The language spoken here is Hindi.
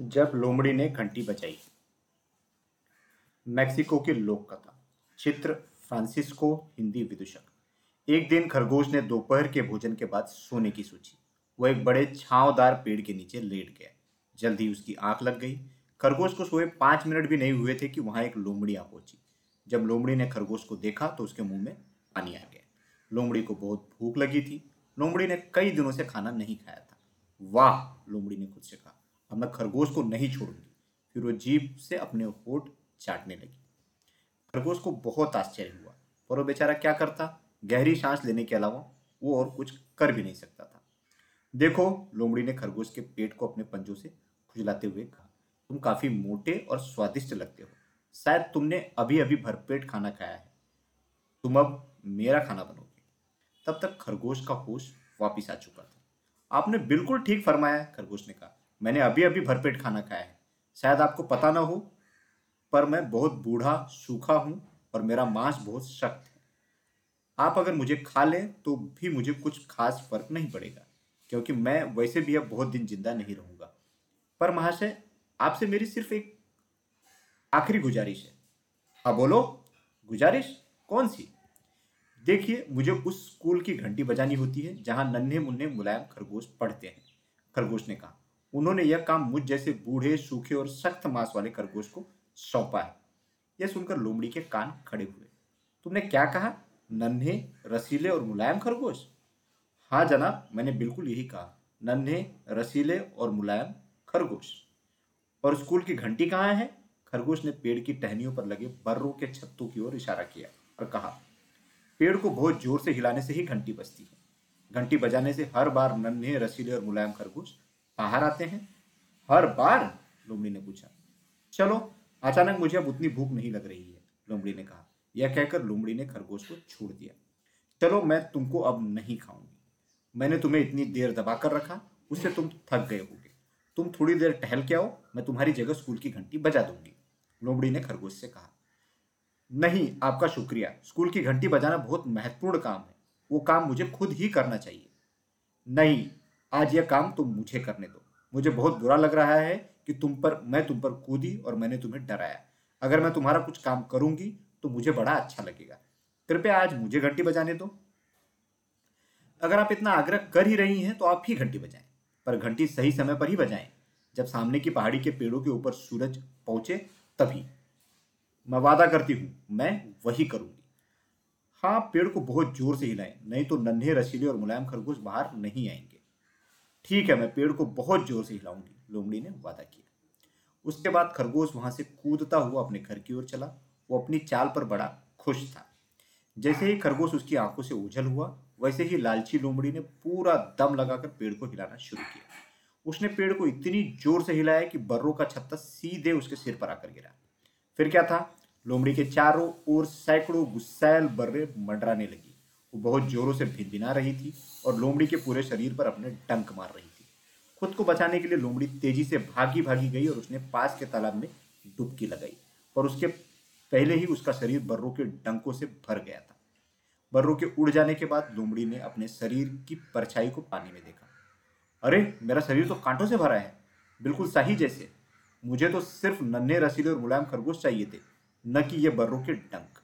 जब लोमड़ी ने घंटी बजाई। मैक्सिको की लोक कथा चित्र फ्रांसिस्को, हिंदी विदूषक। एक दिन खरगोश ने दोपहर के भोजन के बाद सोने की सोची। वह एक बड़े छांवदार पेड़ के नीचे लेट गया। जल्दी उसकी आँख लग गई। खरगोश को सोए पाँच मिनट भी नहीं हुए थे कि वहाँ एक लोमड़ी आ पहुँची। जब लोमड़ी ने खरगोश को देखा तो उसके मुँह में पानी आ गया। लोमड़ी को बहुत भूख लगी थी। लोमड़ी ने कई दिनों से खाना नहीं खाया था। वाह, लोमड़ी ने खुद से कहा। अब मैं खरगोश को नहीं छोड़ूँगी। फिर वो जीप से अपने होठ चाटने लगी। खरगोश को बहुत आश्चर्य हुआ, पर वो बेचारा क्या करता? गहरी सांस लेने के अलावा वो और कुछ कर भी नहीं सकता था। देखो, लोमड़ी ने खरगोश के पेट को अपने पंजों से खुजलाते हुए कहा, तुम काफ़ी मोटे और स्वादिष्ट लगते हो। शायद तुमने अभी अभी भरपेट खाना खाया है। तुम अब मेरा खाना बनोगे। तब तक खरगोश का होश वापिस आ चुका था। आपने बिल्कुल ठीक फरमाया, खरगोश ने कहा। मैंने अभी अभी भरपेट खाना खाया है। शायद आपको पता ना हो, पर मैं बहुत बूढ़ा, सूखा हूँ और मेरा मांस बहुत सख्त है। आप अगर मुझे खा लें तो भी मुझे कुछ खास फ़र्क नहीं पड़ेगा, क्योंकि मैं वैसे भी अब बहुत दिन ज़िंदा नहीं रहूँगा। पर महाशय, आपसे मेरी सिर्फ़ एक आखिरी गुजारिश है। हाँ बोलो। गुजारिश? कौन सी? देखिए, मुझे उस स्कूल की घंटी बजानी होती है, जहाँ नन्हे मुन्ने मुलायम खरगोश पढ़ते हैं। खरगोश ने कहा। उन्होंने यह काम मुझ जैसे बूढ़े, सूखे और सख्त मांस वाले खरगोश को सौंपा है। यह सुनकर लोमड़ी के कान खड़े हुए। तुमने क्या कहा? नन्हे, रसीले और मुलायम खरगोश? हाँ जनाब, मैंने बिल्कुल यही कहा। नन्हे, रसीले और मुलायम खरगोश। और स्कूल की घंटी कहाँ है? खरगोश ने पेड़ की टहनियों पर लगे बर्रों के छत्तों की ओर इशारा किया और कहा, पेड़ को बहुत ज़ोर से हिलाने से ही घंटी बजती है। घंटी बजाने से हर बार नन्हे, रसीले और मुलायम खरगोश बाहर आते हैं। हर बार लोमड़ी ने पूछा, चलो, अचानक मुझे अब उतनी भूख नहीं लग रही है, लोमड़ी ने कहा। यह कहकर लोमड़ी ने खरगोश को छोड़ दिया। चलो, मैं तुमको अब नहीं खाऊँगी। मैंने तुम्हें इतनी देर दबा कर रखा, उससे तुम थक गए होगे। तुम थोड़ी देर टहल के आओ, मैं तुम्हारी जगह स्कूल की घंटी बजा दूँगी। लोमड़ी ने खरगोश से कहा, नहीं, आपका शुक्रिया। स्कूल की घंटी बजाना बहुत महत्वपूर्ण काम है। वो काम मुझे खुद ही करना चाहिए। नहीं आज यह काम तुम मुझे करने दो। मुझे बहुत बुरा लग रहा है कि तुम पर, मैं तुम पर कूदी और मैंने तुम्हें डराया। अगर मैं तुम्हारा कुछ काम करूँगी तो मुझे बड़ा अच्छा लगेगा। कृपया आज मुझे घंटी बजाने दो। अगर आप इतना आग्रह कर ही रही हैं तो आप ही घंटी बजाएँ। पर घंटी सही समय पर ही बजाएँ। जब सामने की पहाड़ी के पेड़ों के ऊपर सूरज पहुँचे, तभी। मैं वादा करती हूँ, मैं वही करूँगी। हाँ पेड़ को बहुत ज़ोर से हिलाएँ, नहीं तो नन्हे रसीले और मुलायम खरगोश बाहर नहीं आएँगे। ठीक है, मैं पेड़ को बहुत ज़ोर से हिलाऊँगी। लोमड़ी ने वादा किया। उसके बाद खरगोश वहाँ से कूदता हुआ अपने घर की ओर चला। वो अपनी चाल पर बड़ा खुश था। जैसे ही खरगोश उसकी आँखों से उछल हुआ, वैसे ही लालची लोमड़ी ने पूरा दम लगाकर पेड़ को हिलाना शुरू किया। उसने पेड़ को इतनी ज़ोर से हिलाया कि बर्रों का छत्ता सीधे उसके सिर पर आकर गिरा। फिर क्या था? लोमड़ी के चारों ओर सैकड़ों गुस्सैल बर्रे मंडराने लगी। वो बहुत जोरों से भिनभिना रही थी और लोमड़ी के पूरे शरीर पर अपने डंक मार रही थी। खुद को बचाने के लिए लोमड़ी तेज़ी से भागी भागी गई और उसने पास के तालाब में डुबकी लगाई और उसके पहले ही उसका शरीर बर्रों के डंकों से भर गया था। बर्रों के उड़ जाने के बाद लोमड़ी ने अपने शरीर की परछाई को पानी में देखा। अरे, मेरा शरीर तो कांटों से भरा है। बिल्कुल सही जैसे। मुझे तो सिर्फ़ नन्हे रसीले और मुलायम खरगोश चाहिए थे, न कि ये बर्रों के डंक।